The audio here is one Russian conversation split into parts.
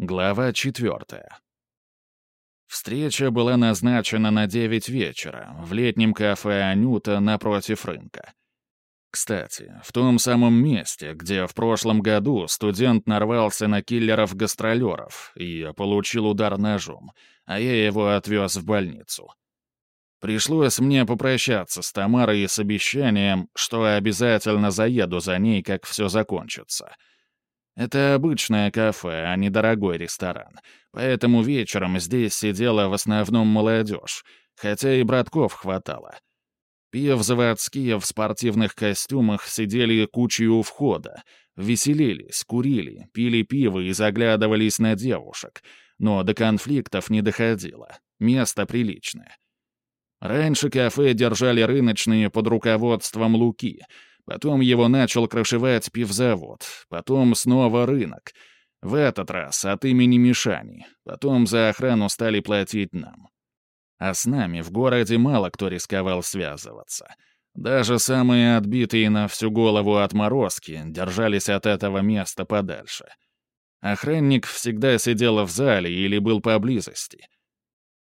Глава четвертая. Встреча была назначена на девять вечера в летнем кафе «Анюта» напротив рынка. Кстати, в том самом месте, где в прошлом году студент нарвался на киллеров-гастролеров и получил удар ножом, а я его отвез в больницу. Пришлось мне попрощаться с Тамарой с обещанием, что обязательно заеду за ней, как все закончится — это обычное кафе, а не дорогой ресторан. Поэтому вечером здесь сидела в основном молодежь, хотя и братков хватало. Пив заводские в спортивных костюмах сидели кучей у входа, веселились, курили, пили пиво и заглядывались на девушек, но до конфликтов не доходило. Место приличное. Раньше кафе держали рыночные под руководством Луки — Потом его начал крышевать пивзавод, потом снова рынок. В этот раз от имени Мишани, потом за охрану стали платить нам. А с нами в городе мало кто рисковал связываться. Даже самые отбитые на всю голову отморозки держались от этого места подальше. Охранник всегда сидел в зале или был поблизости.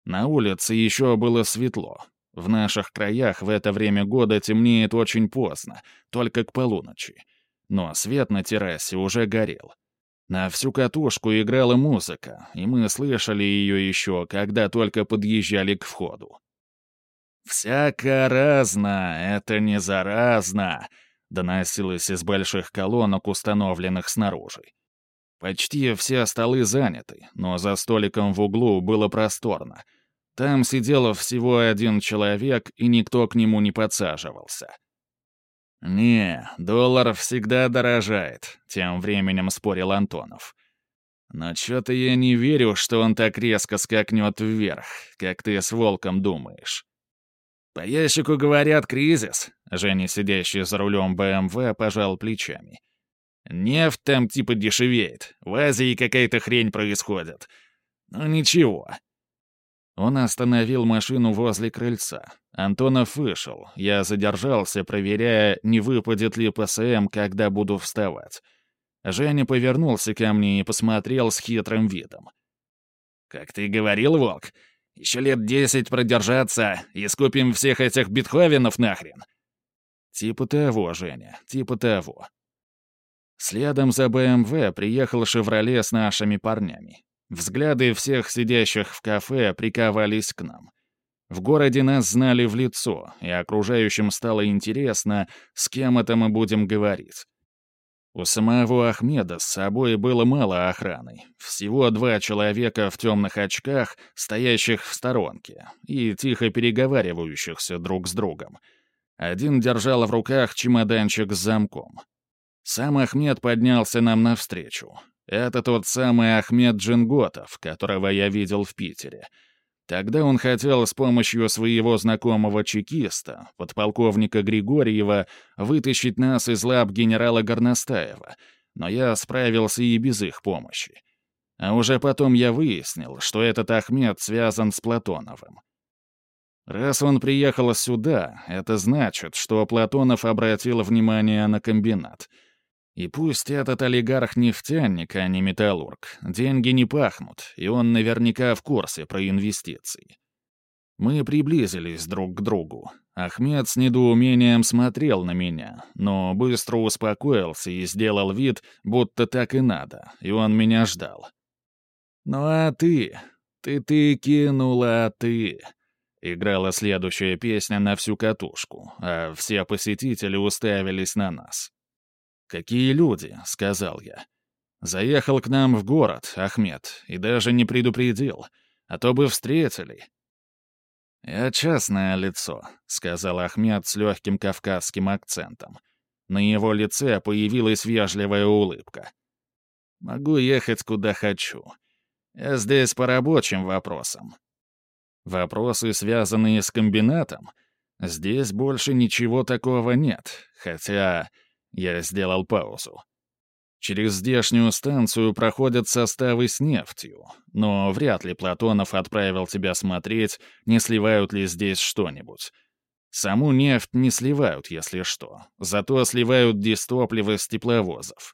На улице еще было светло, в наших краях в это время года темнеет очень поздно, только к полуночи. Но свет на террасе уже горел. На всю катушку играла музыка, и мы слышали ее еще, когда только подъезжали к входу. «Всяко разно, это не заразно», — доносилось из больших колонок, установленных снаружи. Почти все столы заняты, но за столиком в углу было просторно — там сидел всего один человек, и никто к нему не подсаживался. «Не, доллар всегда дорожает», — тем временем спорил Антонов. «Но что-то я не верю, что он так резко скакнет вверх, как ты с волком думаешь». «По ящику говорят кризис», — Женя, сидящий за рулем БМВ, пожал плечами. «Нефть там типа дешевеет, в Азии какая-то хрень происходит. Ну ничего, он остановил машину возле крыльца. Антонов вышел. Я задержался, проверяя, не выпадет ли ПСМ, когда буду вставать. Женя повернулся ко мне и посмотрел с хитрым видом. «Как ты говорил, Волк, еще лет десять продержаться и скупим всех этих бетховенов нахрен!» «Типа того, Женя, типа того». Следом за БМВ приехал «Шевроле» с нашими парнями. Взгляды всех сидящих в кафе приковались к нам. В городе нас знали в лицо, и окружающим стало интересно, с кем это мы будем говорить. У самого Ахмеда с собой было мало охраны. Всего два человека в темных очках, стоящих в сторонке, и тихо переговаривающихся друг с другом. Один держал в руках чемоданчик с замком. Сам Ахмед поднялся нам навстречу. Это тот самый Ахмед Джинготов, которого я видел в Питере. Тогда он хотел с помощью своего знакомого чекиста, подполковника Григорьева, вытащить нас из лап генерала Горностаева, но я справился и без их помощи. А уже потом я выяснил, что этот Ахмед связан с Платоновым. Раз он приехал сюда, это значит, что Платонов обратил внимание на комбинат — и пусть этот олигарх-нефтяник, а не металлург, деньги не пахнут, и он наверняка в курсе про инвестиции. Мы приблизились друг к другу. Ахмед с недоумением смотрел на меня, но быстро успокоился и сделал вид, будто так и надо, и он меня ждал. «Ну а ты? Ты-ты кинула, а ты?» Играла следующая песня на всю катушку, а все посетители уставились на нас. «Какие люди?» — сказал я. «Заехал к нам в город, Ахмед, и даже не предупредил, а то бы встретили». «Я частное лицо», — сказал Ахмед с легким кавказским акцентом. На его лице появилась вежливая улыбка. «Могу ехать куда хочу. Я здесь по рабочим вопросам». «Вопросы, связанные с комбинатом? Здесь больше ничего такого нет, хотя...» Я сделал паузу. Через здешнюю станцию проходят составы с нефтью, но вряд ли Платонов отправил тебя смотреть, не сливают ли здесь что-нибудь. Саму нефть не сливают, если что, зато сливают дистопливо с тепловозов.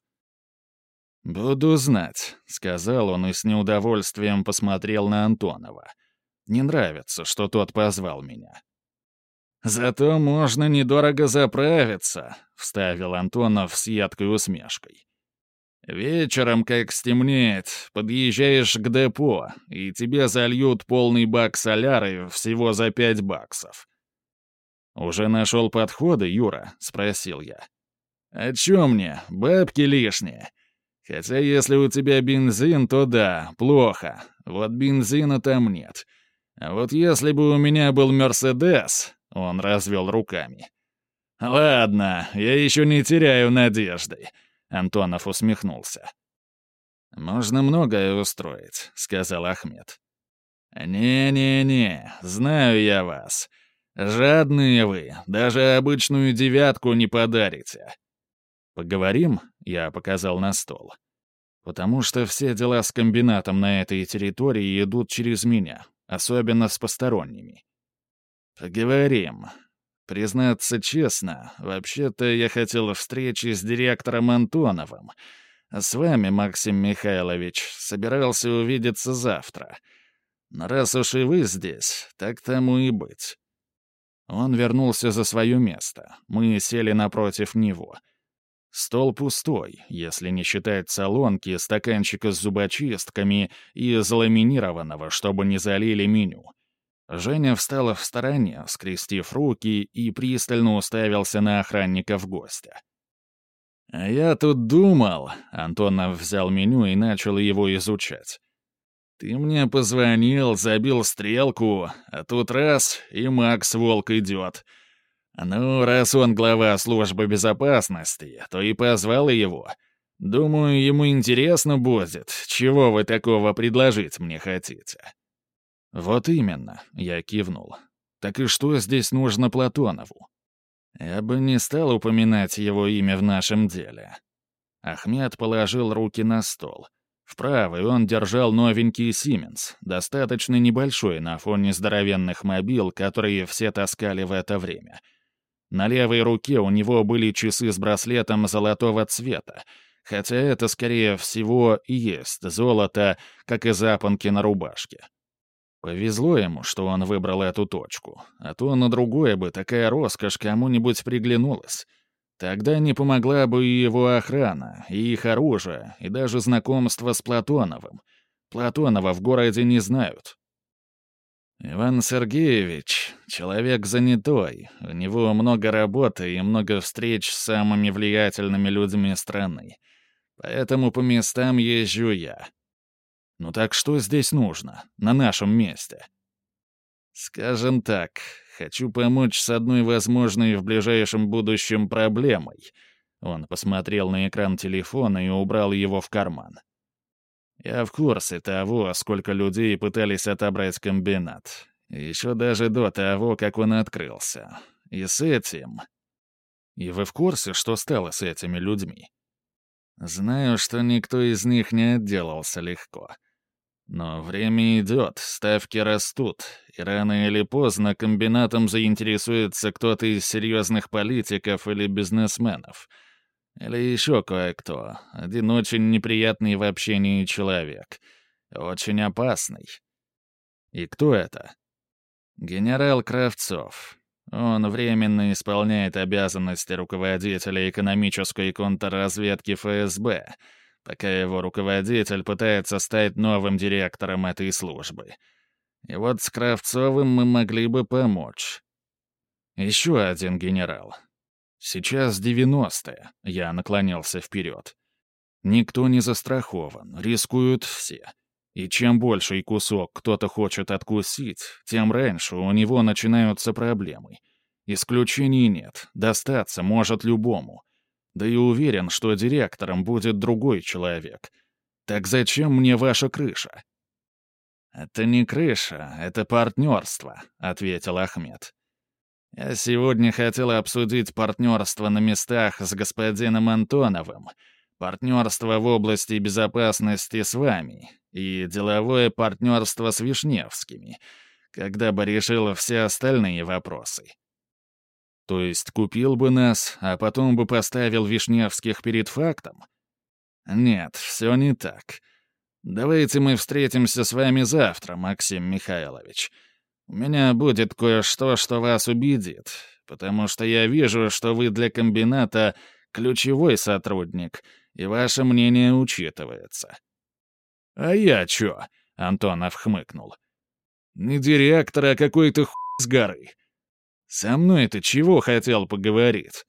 «Буду знать», — сказал он и с неудовольствием посмотрел на Антонова. «Не нравится, что тот позвал меня». «Зато можно недорого заправиться», — вставил Антонов с едкой усмешкой. «Вечером, как стемнеет, подъезжаешь к депо, и тебе зальют полный бак соляры всего за пять баксов». «Уже нашел подходы, Юра?» — спросил я. «А чё мне, бабки лишние?» Хотя если у тебя бензин, то да, плохо. Вот бензина там нет. А вот если бы у меня был Мерседес, он развел руками. Ладно, я еще не теряю надежды. Антонов усмехнулся. «Можно многое устроить», — сказал Ахмед. «Не-не-не, знаю я вас. Жадные вы, даже обычную девятку не подарите. «Поговорим?» — я показал на стол. «Потому что все дела с комбинатом на этой территории идут через меня, особенно с посторонними». «Поговорим. Признаться честно, вообще-то я хотел встречи с директором Антоновым, а с вами, Максим Михайлович, собирался увидеться завтра. Но раз уж и вы здесь, так тому и быть». Он вернулся за свое место. Мы сели напротив него — Стол пустой, если не считать салонки, стаканчика с зубочистками и заламинированного, чтобы не залили меню. Женя встала в стороне, скрестив руки, и пристально уставился на охранников гостя. «А я тут думал...» — Антонов взял меню и начал его изучать. «Ты мне позвонил, забил стрелку, а тут раз — и Макс Волк идет. «Ну, раз он глава службы безопасности, то и позвал его. Думаю, ему интересно будет, чего вы такого предложить мне хотите». «Вот именно», — я кивнул. «Так и что здесь нужно Платонову?» «Я бы не стал упоминать его имя в нашем деле». Ахмед положил руки на стол. В правой он держал новенький «Сименс», достаточно небольшой на фоне здоровенных мобил, которые все таскали в это время — на левой руке у него были часы с браслетом золотого цвета, хотя это, скорее всего, и есть золото, как и запонки на рубашке. Повезло ему, что он выбрал эту точку, а то на другое бы такая роскошь кому-нибудь приглянулась. Тогда не помогла бы и его охрана, и их оружие, и даже знакомство с Платоновым. Платонова в городе не знают. «Иван Сергеевич — человек занятой, у него много работы и много встреч с самыми влиятельными людьми страны. Поэтому по местам езжу я. Ну так что здесь нужно, на нашем месте?» «Скажем так, хочу помочь с одной возможной в ближайшем будущем проблемой». Он посмотрел на экран телефона и убрал его в карман. Я в курсе того, сколько людей пытались отобрать комбинат. Еще даже до того, как он открылся. И с этим... И вы в курсе, что стало с этими людьми? Знаю, что никто из них не отделался легко. Но время идет, ставки растут, и рано или поздно комбинатом заинтересуется кто-то из серьезных политиков или бизнесменов — или еще кое-кто. Один очень неприятный в общении человек. Очень опасный. И кто это? Генерал Кравцов. Он временно исполняет обязанности руководителя экономической контрразведки ФСБ, пока его руководитель пытается стать новым директором этой службы. И вот с Кравцовым мы могли бы помочь. Еще один генерал. Сейчас девяностые. Я наклонился вперед. Никто не застрахован, рискуют все. И чем больший кусок кто-то хочет откусить, тем раньше у него начинаются проблемы. Исключений нет, достаться может любому. Да и уверен, что директором будет другой человек. Так зачем мне ваша крыша? «Это не крыша, это партнерство», — ответил Ахмед. Я сегодня хотел обсудить партнерство на местах с господином Антоновым, партнерство в области безопасности с вами и деловое партнерство с Вишневскими, когда бы решил все остальные вопросы. То есть купил бы нас, а потом бы поставил Вишневских перед фактом? «Нет, все не так. Давайте мы встретимся с вами завтра, Максим Михайлович. У меня будет кое-что, что вас убедит, потому что я вижу, что вы для комбината ключевой сотрудник, и ваше мнение учитывается». «А я чё?» — Антонов хмыкнул. «Не директор, а какой-то хуй с горы. Со мной ты чего хотел поговорить?»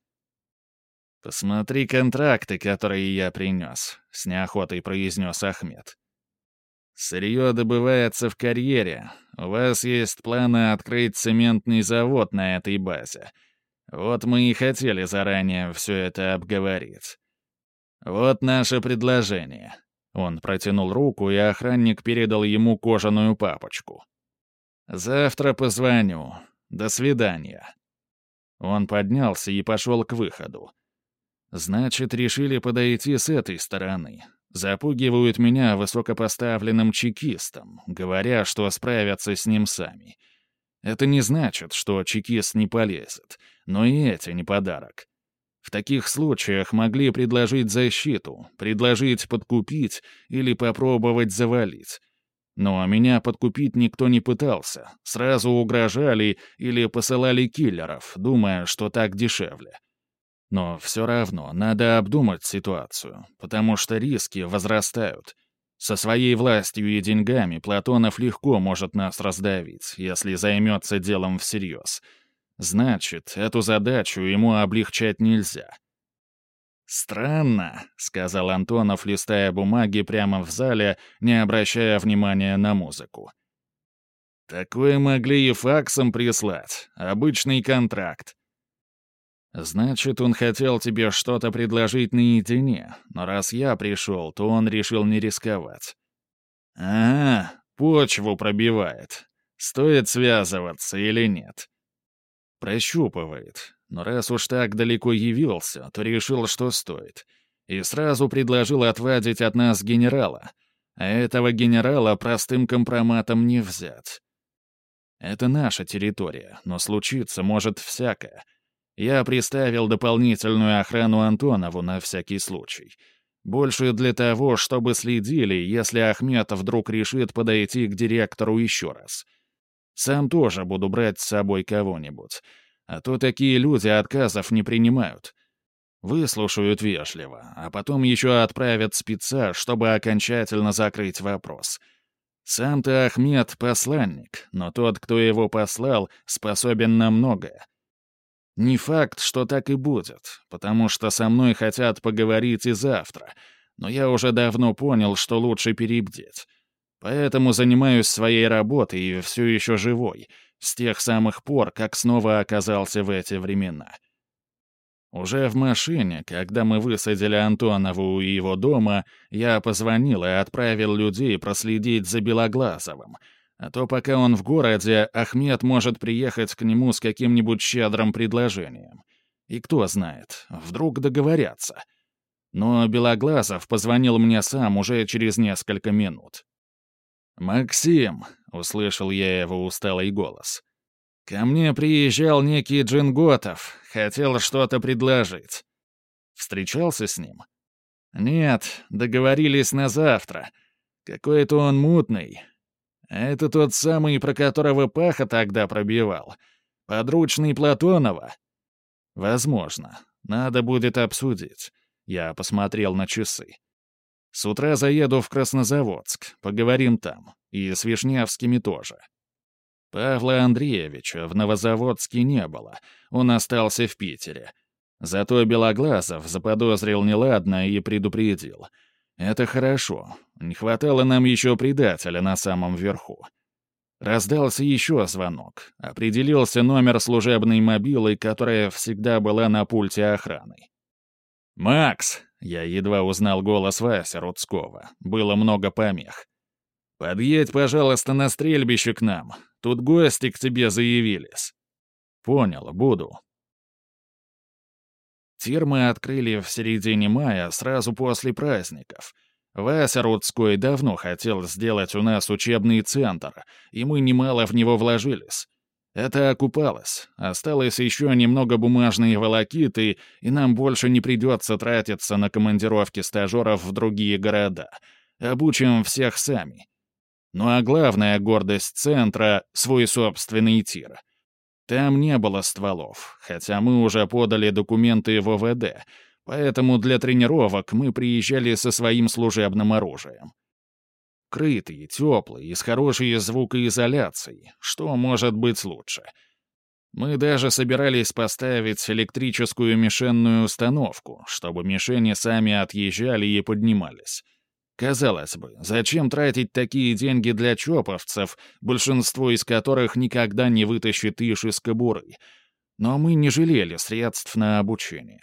«Посмотри контракты, которые я принес», — с неохотой произнес Ахмед. «Сырье добывается в карьере. У вас есть планы открыть цементный завод на этой базе. Вот мы и хотели заранее все это обговорить. Вот наше предложение». Он протянул руку, и охранник передал ему кожаную папочку. «Завтра позвоню. До свидания». Он поднялся и пошел к выходу. Значит, решили подойти с этой стороны. Запугивают меня высокопоставленным чекистом, говоря, что справятся с ним сами. Это не значит, что чекист не полезет, но и эти не подарок. В таких случаях могли предложить защиту, предложить подкупить или попробовать завалить. Но меня подкупить никто не пытался, сразу угрожали или посылали киллеров, думая, что так дешевле. Но все равно надо обдумать ситуацию, потому что риски возрастают. Со своей властью и деньгами Платонов легко может нас раздавить, если займется делом всерьез. Значит, эту задачу ему облегчать нельзя. «Странно», — сказал Антонов, листая бумаги прямо в зале, не обращая внимания на музыку. «Такое могли и факсом прислать. Обычный контракт. Значит, он хотел тебе что-то предложить наедине, но раз я пришел, то он решил не рисковать. Ага, почву пробивает. Стоит связываться или нет? Прощупывает, но раз уж так далеко явился, то решил, что стоит. И сразу предложил отвадить от нас генерала. А этого генерала простым компроматом не взять. Это наша территория, но случиться может всякое — я приставил дополнительную охрану Антонову на всякий случай. Больше для того, чтобы следили, если Ахмед вдруг решит подойти к директору еще раз. Сам тоже буду брать с собой кого-нибудь. А то такие люди отказов не принимают. Выслушают вежливо, а потом еще отправят спеца, чтобы окончательно закрыть вопрос. Сам-то Ахмед — посланник, но тот, кто его послал, способен на многое. Не факт, что так и будет, потому что со мной хотят поговорить и завтра, но я уже давно понял, что лучше перебдеть. Поэтому занимаюсь своей работой и все еще живой, с тех самых пор, как снова оказался в эти времена. Уже в машине, когда мы высадили Антонову у его дома, я позвонил и отправил людей проследить за Белоглазовым — а то пока он в городе, Ахмед может приехать к нему с каким-нибудь щедрым предложением. И кто знает, вдруг договорятся. Но Белоглазов позвонил мне сам уже через несколько минут. «Максим», — услышал я его усталый голос, — «ко мне приезжал некий Джинготов, хотел что-то предложить. Встречался с ним?» «Нет, договорились на завтра. Какой-то он мутный, это тот самый, про которого Паха тогда пробивал. Подручный Платонова? Возможно. Надо будет обсудить. Я посмотрел на часы. С утра заеду в Краснозаводск, поговорим там. И с Вишнявскими тоже. Павла Андреевича в Новозаводске не было. Он остался в Питере. Зато Белоглазов заподозрил неладно и предупредил — это хорошо. Не хватало нам еще предателя на самом верху. Раздался еще звонок. Определился номер служебной мобилы, которая всегда была на пульте охраны. «Макс!» — я едва узнал голос Вася Рудского. Было много помех. «Подъедь, пожалуйста, на стрельбище к нам. Тут гости к тебе заявились». «Понял, буду», Тир открыли в середине мая, сразу после праздников. Вася Рудской давно хотел сделать у нас учебный центр, и мы немало в него вложились. Это окупалось. Осталось еще немного бумажной волокиты, и нам больше не придется тратиться на командировки стажеров в другие города. Обучим всех сами. Ну а главная гордость центра — свой собственный тир. Там не было стволов, хотя мы уже подали документы в ОВД, поэтому для тренировок мы приезжали со своим служебным оружием. Крытый, теплый и с хорошей звукоизоляцией. Что может быть лучше? Мы даже собирались поставить электрическую мишенную установку, чтобы мишени сами отъезжали и поднимались. Казалось бы, зачем тратить такие деньги для чоповцев, большинство из которых никогда не вытащит иш из кобуры? Но мы не жалели средств на обучение.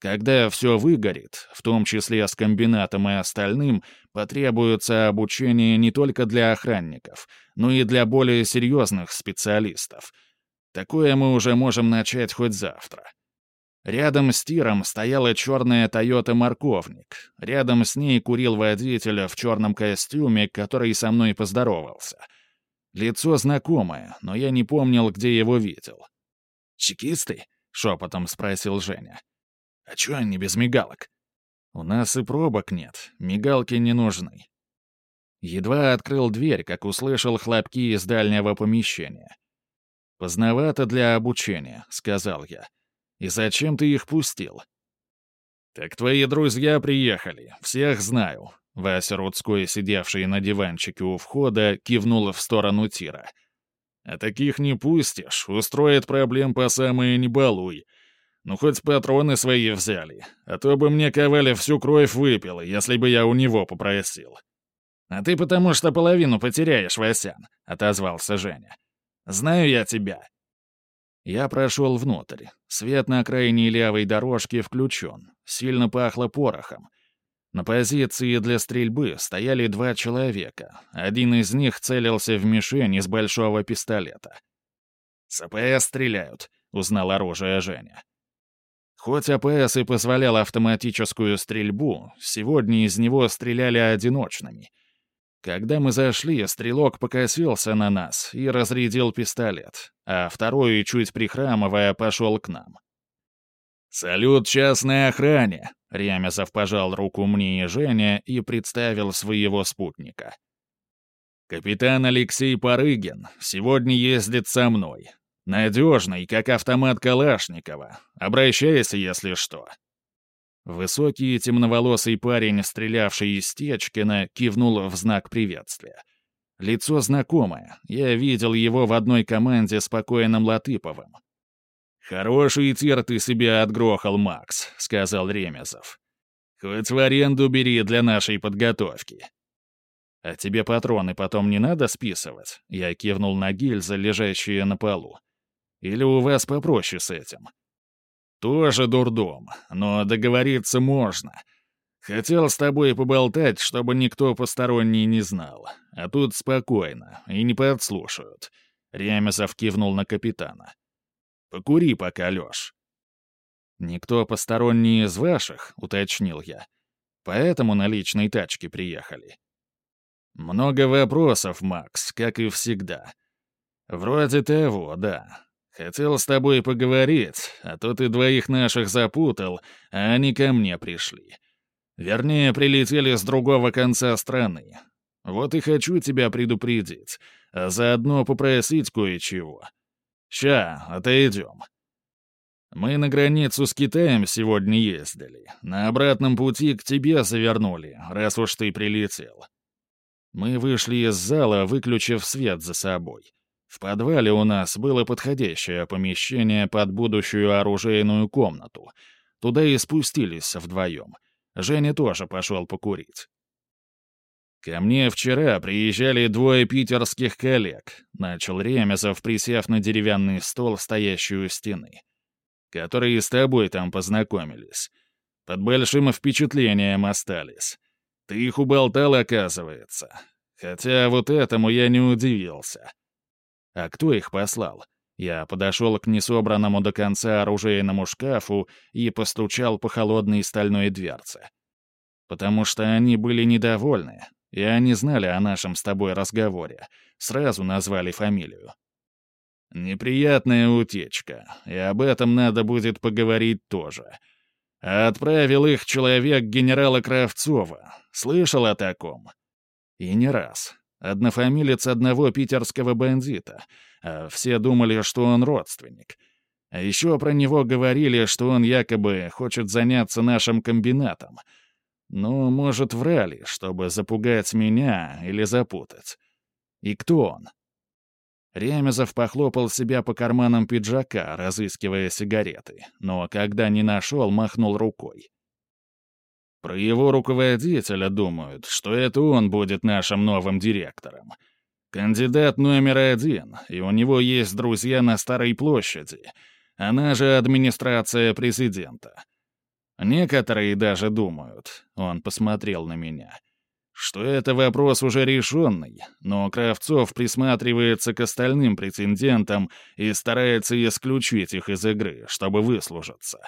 Когда все выгорит, в том числе с комбинатом и остальным, потребуется обучение не только для охранников, но и для более серьезных специалистов. Такое мы уже можем начать хоть завтра. Рядом с тиром стояла черная Toyota «Морковник». Рядом с ней курил водитель в черном костюме, который со мной поздоровался. Лицо знакомое, но я не помнил, где его видел. «Чекисты?» — шепотом спросил Женя. А чё они без мигалок? У нас и пробок нет, мигалки не нужны. Едва открыл дверь, как услышал хлопки из дальнего помещения. «Поздновато для обучения», — сказал я. «И зачем ты их пустил?» «Так твои друзья приехали, всех знаю», — Вася Рудской, сидевший на диванчике у входа, кивнул в сторону тира. «А таких не пустишь, устроит проблем по самое не балуй. Ну, хоть патроны свои взяли, а то бы мне Коваля всю кровь выпил, если бы я у него попросил». «А ты потому что половину потеряешь, Васян», — отозвался Женя. «Знаю я тебя». Я прошел внутрь. Свет на крайней левой дорожке включен. Сильно пахло порохом. На позиции для стрельбы стояли два человека. Один из них целился в мишень из большого пистолета. «С АПС стреляют», — узнал оружие Женя. Хоть АПС и позволял автоматическую стрельбу, сегодня из него стреляли одиночными. Когда мы зашли, стрелок покосился на нас и разрядил пистолет, а второй, чуть прихрамывая, пошел к нам. «Салют частной охране!» — Ремезов пожал руку мне и Жене и представил своего спутника. «Капитан Алексей Парыгин сегодня ездит со мной. Надежный, как автомат Калашникова. Обращайся, если что». Высокий темноволосый парень, стрелявший из Течкина, кивнул в знак приветствия. Лицо знакомое. Я видел его в одной команде с покойным Латыповым. «Хороший тир ты себе отгрохал, Макс», — сказал Ремезов. «Хоть в аренду бери для нашей подготовки». «А тебе патроны потом не надо списывать?» Я кивнул на гильзы, лежащие на полу. Или у вас попроще с этим? Тоже дурдом, но договориться можно. Хотел с тобой поболтать, чтобы никто посторонний не знал. А тут спокойно, и не подслушают. Ремесов кивнул на капитана. Покури пока, Лёш. «Никто посторонний из ваших», — уточнил я. «Поэтому на личной тачке приехали». «Много вопросов, Макс, как и всегда». «Вроде того, да. Хотел с тобой поговорить, а то ты двоих наших запутал, а они ко мне пришли. Вернее, прилетели с другого конца страны. Вот и хочу тебя предупредить, а заодно попросить кое-чего. Ща, отойдем. Мы на границу с Китаем сегодня ездили. На обратном пути к тебе завернули, раз уж ты прилетел. Мы вышли из зала, выключив свет за собой. В подвале у нас было подходящее помещение под будущую оружейную комнату. Туда и спустились вдвоем. Женя тоже пошел покурить. «Ко мне вчера приезжали двое питерских коллег», — начал Ремезов, присев на деревянный стол, стоящий у стены, «которые с тобой там познакомились. Под большим впечатлением остались. Ты их уболтал, оказывается. Хотя вот этому я не удивился. А кто их послал? Я подошел к несобранному до конца оружейному шкафу и постучал по холодной стальной дверце. Потому что они были недовольны, и они знали о нашем с тобой разговоре, сразу назвали фамилию. Неприятная утечка, и об этом надо будет поговорить тоже. Отправил их человек генерала Кравцова. Слышал о таком? И не раз. Однофамилец одного питерского бандита. А все думали, что он родственник. А еще про него говорили, что он якобы хочет заняться нашим комбинатом. Ну, может, врали, чтобы запугать меня или запутать. И кто он? Ремезов похлопал себя по карманам пиджака, разыскивая сигареты, но когда не нашел, махнул рукой. Про его руководителя думают, что это он будет нашим новым директором. Кандидат номер один, и у него есть друзья на Старой площади, она же администрация президента. Некоторые даже думают, он посмотрел на меня, что это вопрос уже решенный, но Кравцов присматривается к остальным претендентам и старается исключить их из игры, чтобы выслужиться.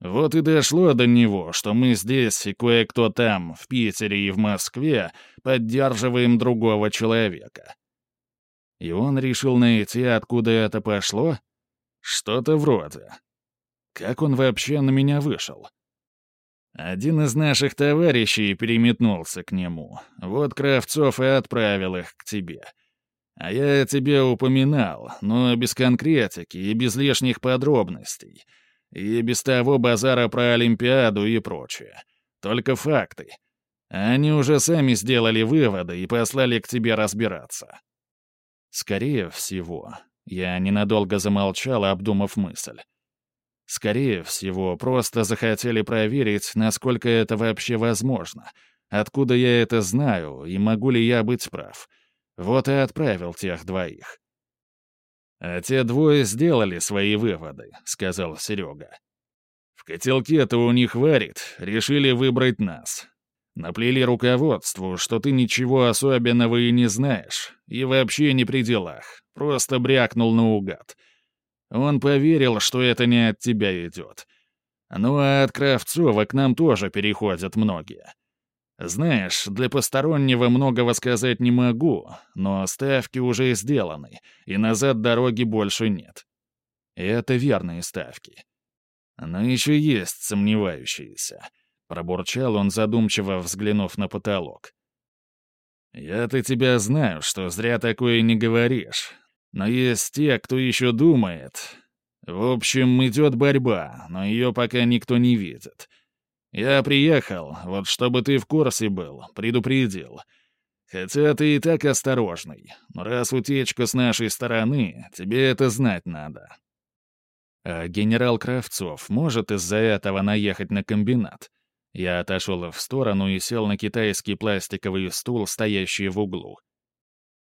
Вот и дошло до него, что мы здесь и кое-кто там, в Питере и в Москве, поддерживаем другого человека. И он решил найти, откуда это пошло? Что-то вроде. Как он вообще на меня вышел? Один из наших товарищей переметнулся к нему. Вот Кравцов и отправил их к тебе. А я тебе упоминал, но без конкретики и без лишних подробностей. И без того базара про Олимпиаду и прочее. Только факты. Они уже сами сделали выводы и послали к тебе разбираться. Скорее всего, я ненадолго замолчал, обдумав мысль. Скорее всего, просто захотели проверить, насколько это вообще возможно, откуда я это знаю и могу ли я быть прав. Вот и отправил тех двоих. «А те двое сделали свои выводы», — сказал Серега. «В котелке-то у них варит, решили выбрать нас. Наплели руководству, что ты ничего особенного и не знаешь, и вообще не при делах, просто брякнул наугад. Он поверил, что это не от тебя идет. Ну а от Кравцова к нам тоже переходят многие. Знаешь, для постороннего многого сказать не могу, но ставки уже сделаны, и назад дороги больше нет. И это верные ставки. Но еще есть сомневающиеся. Пробурчал он, задумчиво взглянув на потолок. «Я-то тебя знаю, что зря такое не говоришь, но есть те, кто еще думает. В общем, идет борьба, но ее пока никто не видит. Я приехал, вот чтобы ты в курсе был, предупредил. Хотя ты и так осторожный, но раз утечка с нашей стороны, тебе это знать надо. А генерал Кравцов может из-за этого наехать на комбинат? Я отошел в сторону и сел на китайский пластиковый стул, стоящий в углу.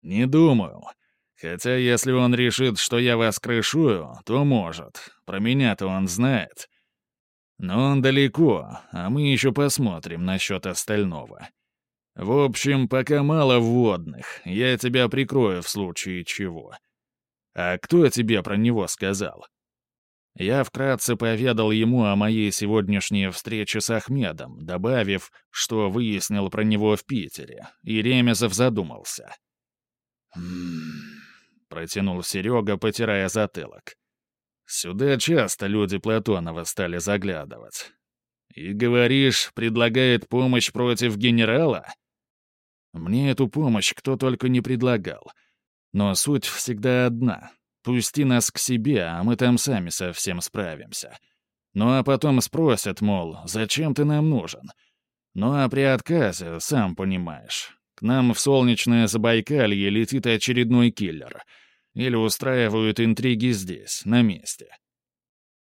«Не думаю. Хотя если он решит, что я вас крышую, то может. Про меня-то он знает. Но он далеко, а мы еще посмотрим насчет остального. В общем, пока мало вводных, я тебя прикрою в случае чего. А кто тебе про него сказал?» Я вкратце поведал ему о моей сегодняшней встрече с Ахмедом, добавив, что выяснил про него в Питере, и Ремезов задумался. «Хм...» — протянул Серега, потирая затылок. «Сюда часто люди Платонова стали заглядывать. И, говоришь, предлагает помощь против генерала?» Мне эту помощь кто только не предлагал. Но суть всегда одна. Пусти нас к себе, а мы там сами совсем справимся. Ну а потом спросят, мол, зачем ты нам нужен? Ну а при отказе, сам понимаешь, к нам в солнечное Забайкалье летит очередной киллер. Или устраивают интриги здесь, на месте.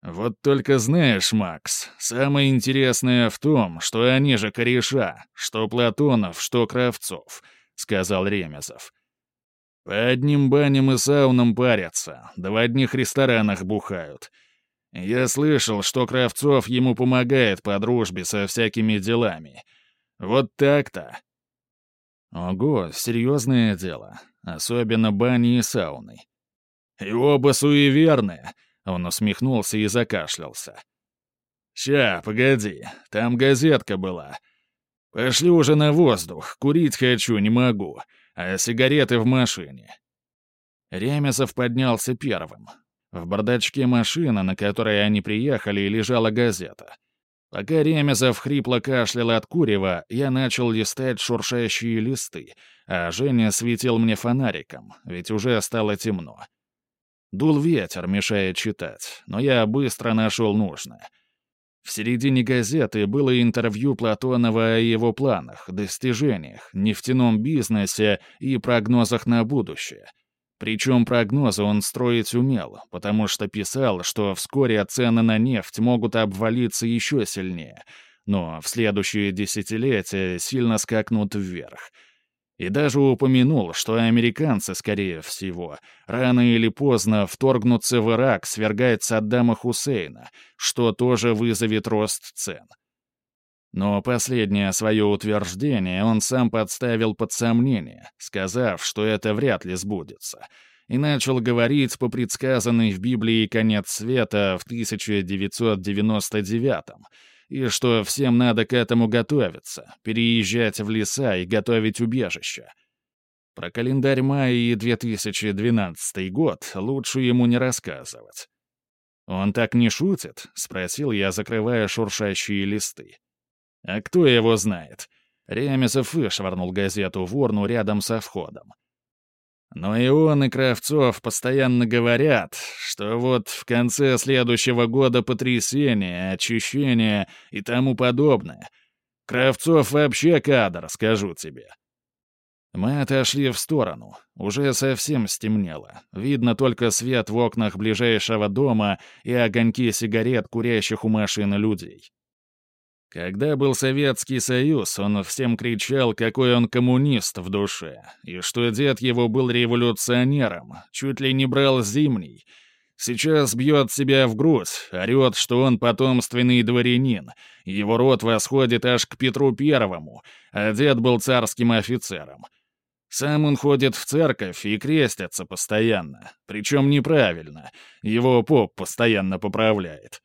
Вот только знаешь, Макс, самое интересное в том, что они же кореша, что Платонов, что Кравцов, — сказал Ремезов. По одним баням и саунам парятся, да в одних ресторанах бухают. Я слышал, что Кравцов ему помогает по дружбе со всякими делами. Вот так-то. Ого, серьезное дело. Особенно бани и сауны. И оба суеверные. Он усмехнулся и закашлялся. «Ща, погоди, там газетка была. Пошли уже на воздух, курить хочу, не могу, а сигареты в машине». Ремезов поднялся первым. В бардачке машины, на которой они приехали, лежала газета. Пока Ремезов хрипло кашлял от курева, я начал листать шуршащие листы, а Женя светил мне фонариком, ведь уже стало темно. Дул ветер, мешая читать, но я быстро нашел нужное. В середине газеты было интервью Платонова о его планах, достижениях, нефтяном бизнесе и прогнозах на будущее — причем прогнозы он строить умел, потому что писал, что вскоре цены на нефть могут обвалиться еще сильнее, но в следующие десятилетия сильно скакнут вверх. И даже упомянул, что американцы, скорее всего, рано или поздно вторгнутся в Ирак свергать Саддама Хусейна, что тоже вызовет рост цен. Но последнее свое утверждение он сам подставил под сомнение, сказав, что это вряд ли сбудется, и начал говорить по предсказанной в Библии конец света в 1999-м, и что всем надо к этому готовиться, переезжать в леса и готовить убежище. Про календарь мая и 2012 год лучше ему не рассказывать. «Он так не шутит?» — спросил я, закрывая шуршащие листы. А кто его знает? Ремесов вышвырнул газету в урну рядом со входом. Но и он, и Кравцов постоянно говорят, что вот в конце следующего года потрясение, очищение и тому подобное. Кравцов вообще кадр, скажу тебе. Мы отошли в сторону. Уже совсем стемнело. Видно только свет в окнах ближайшего дома и огоньки сигарет, курящих у машины людей. Когда был Советский Союз, он всем кричал, какой он коммунист в душе, и что дед его был революционером, чуть ли не брал зимний. Сейчас бьет себя в грудь, орет, что он потомственный дворянин, его род восходит аж к Петру Первому, а дед был царским офицером. Сам он ходит в церковь и крестится постоянно, причем неправильно, его поп постоянно поправляет.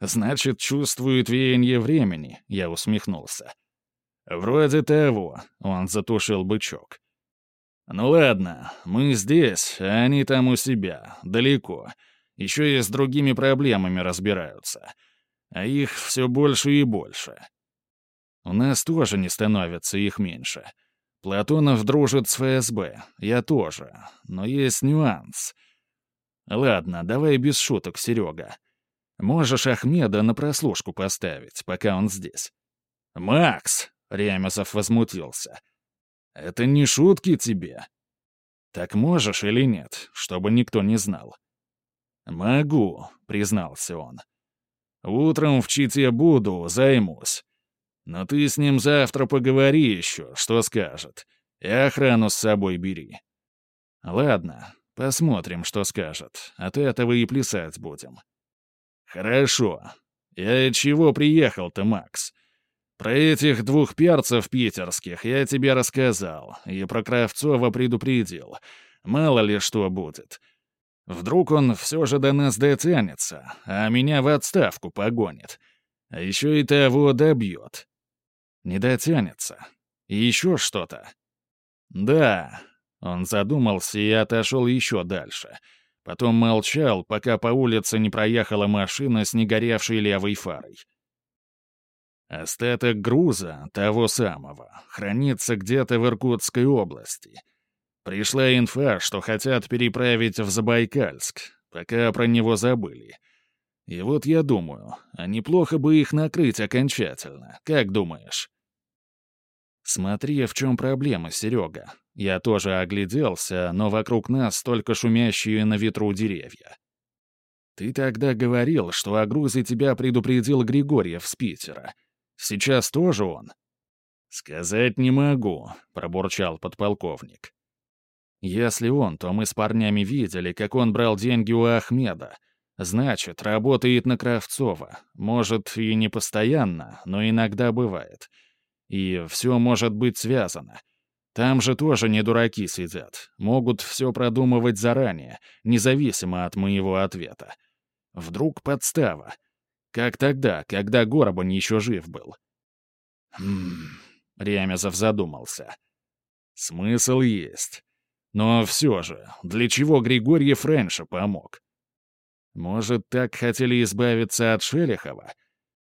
«Значит, чувствует веяние времени», — я усмехнулся. «Вроде того», — он затушил бычок. «Ну ладно, мы здесь, а они там у себя, далеко. Еще и с другими проблемами разбираются. А их все больше и больше. У нас тоже не становится их меньше. Платонов дружит с ФСБ, я тоже, но есть нюанс. Ладно, давай без шуток, Серега. Можешь Ахмеда на прослушку поставить, пока он здесь». «Макс!» — Ремесов возмутился. «Это не шутки тебе». «Так можешь или нет, чтобы никто не знал?» «Могу», — признался он. «Утром в Чите буду, займусь. Но ты с ним завтра поговори еще, что скажет. И охрану с собой бери». «Ладно, посмотрим, что скажет. От этого и плясать будем». «Хорошо. Я чего приехал-то, Макс? Про этих двух перцев питерских я тебе рассказал, и про Кравцова предупредил. Мало ли что будет. Вдруг он все же до нас дотянется, а меня в отставку погонит. А еще и того добьет. Не дотянется. И еще что-то. Да. Он задумался и отошел еще дальше — Потом молчал, пока по улице не проехала машина с негоревшей левой фарой. Остаток груза, того самого, хранится где-то в Иркутской области. Пришла инфа, что хотят переправить в Забайкальск, пока про него забыли. И вот я думаю, а неплохо бы их накрыть окончательно, как думаешь? Смотри, в чем проблема, Серега. Я тоже огляделся, но вокруг нас только шумящие на ветру деревья. Ты тогда говорил, что о грузе тебя предупредил Григорьев с Питера. Сейчас тоже он? Сказать не могу, пробурчал подполковник. Если он, то мы с парнями видели, как он брал деньги у Ахмеда. Значит, работает на Кравцова. Может, и не постоянно, но иногда бывает. И все может быть связано. Там же тоже не дураки сидят, могут все продумывать заранее, независимо от моего ответа. Вдруг подстава. Как тогда, когда Горобан еще жив был? Хм... Ремезов задумался. Смысл есть. Но все же, для чего Григорьев раньше помог? Может, так хотели избавиться от Шелихова?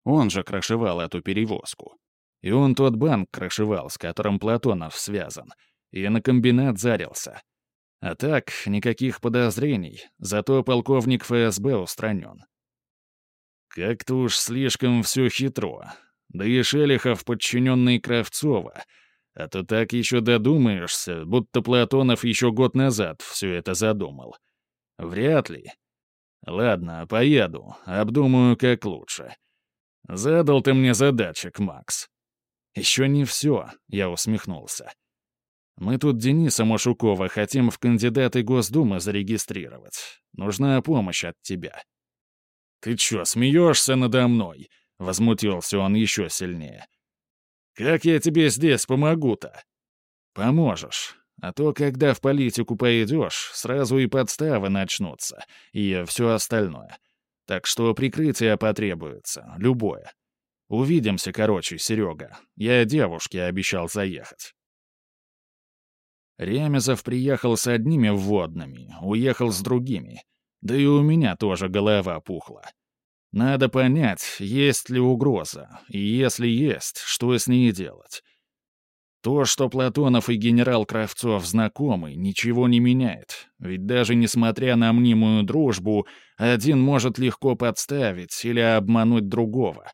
Он же крашевал эту перевозку. И он тот банк крашевал, с которым Платонов связан. И на комбинат зарился. А так, никаких подозрений, зато полковник ФСБ устранен. Как-то уж слишком все хитро. Да и Шелихов, подчиненный Кравцова. А то так еще додумаешься, будто Платонов еще год назад все это задумал. Вряд ли. Ладно, поеду, обдумаю, как лучше. Задал ты мне задачек, Макс. Еще не все, я усмехнулся. Мы тут Дениса Машукова хотим в кандидаты Госдумы зарегистрировать. Нужна помощь от тебя». «Ты чё, смеешься надо мной?» — возмутился он еще сильнее. «Как я тебе здесь помогу-то?» «Поможешь. А то, когда в политику пойдешь, сразу и подставы начнутся, и все остальное. Так что прикрытие потребуется, любое. Увидимся, короче, Серега. Я девушке обещал заехать». Ремезов приехал с одними вводными, уехал с другими. Да и у меня тоже голова пухла. Надо понять, есть ли угроза, и если есть, что с ней делать. То, что Платонов и генерал Кравцов знакомы, ничего не меняет, ведь даже несмотря на мнимую дружбу, один может легко подставить или обмануть другого.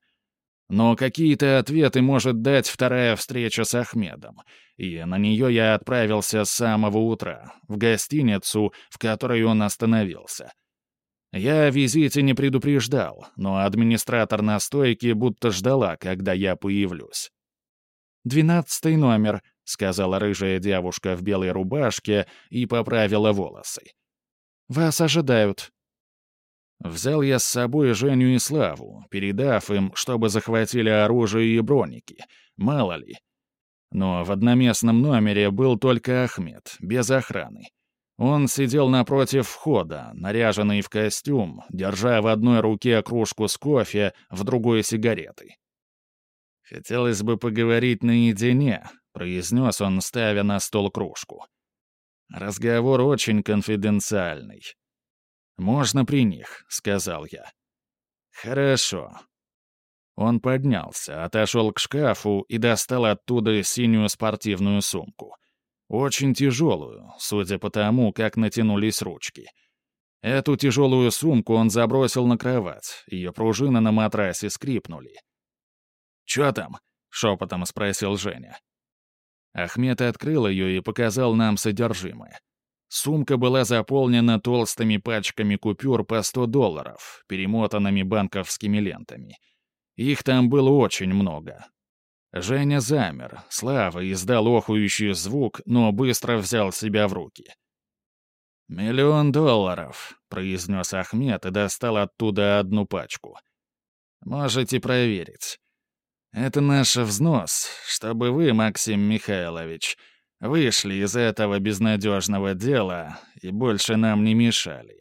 Но какие-то ответы может дать вторая встреча с Ахмедом, и на нее я отправился с самого утра, в гостиницу, в которой он остановился. Я о визите не предупреждал, но администратор на стойке будто ждала, когда я появлюсь. «Двенадцатый номер», — сказала рыжая девушка в белой рубашке и поправила волосы. «Вас ожидают». Взял я с собой Женю и Славу, передав им, чтобы захватили оружие и броники. Мало ли. Но в одноместном номере был только Ахмед, без охраны. Он сидел напротив входа, наряженный в костюм, держа в одной руке кружку с кофе, в другой — сигареты. «Хотелось бы поговорить наедине», — произнес он, ставя на стол кружку. «Разговор очень конфиденциальный. «Можно при них», — сказал я. «Хорошо». Он поднялся, отошел к шкафу и достал оттуда синюю спортивную сумку. Очень тяжелую, судя по тому, как натянулись ручки. Эту тяжелую сумку он забросил на кровать, ее пружины на матрасе скрипнули. «Чё там?» — шепотом спросил Женя. Ахмед открыл ее и показал нам содержимое. Сумка была заполнена толстыми пачками купюр по 100 долларов, перемотанными банковскими лентами. Их там было очень много. Женя замер, Слава издал охующий звук, но быстро взял себя в руки. «Миллион долларов», — произнес Ахмед и достал оттуда одну пачку. «Можете проверить. Это наш взнос, чтобы вы, Максим Михайлович, Вышли из этого безнадежного дела и больше нам не мешали.